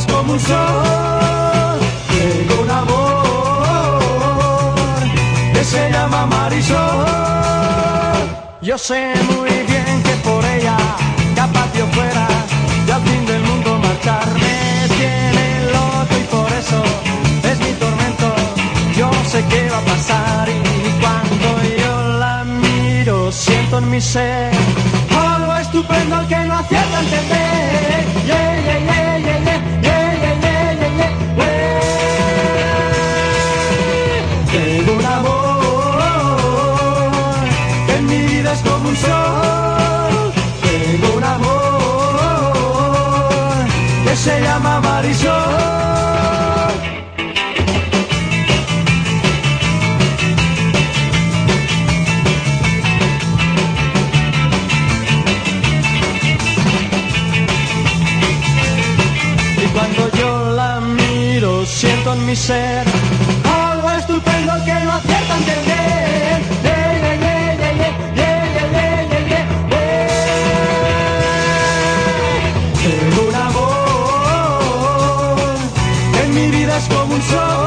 como un sol. Tengo un amor que se llama Marisol. Yo sé muy bien que por ella capaz yo fuera ya al fin del mundo marcharme. Tiene loco y por eso es mi tormento. Yo sé qué va a pasar y cuando yo la miro siento en mi ser algo estupendo al que no acierta entender. Tengo un amor que en mi vida es como un sol. Tengo un amor que se llama Marisol. Y cuando yo la miro, siento en mi ser for un sol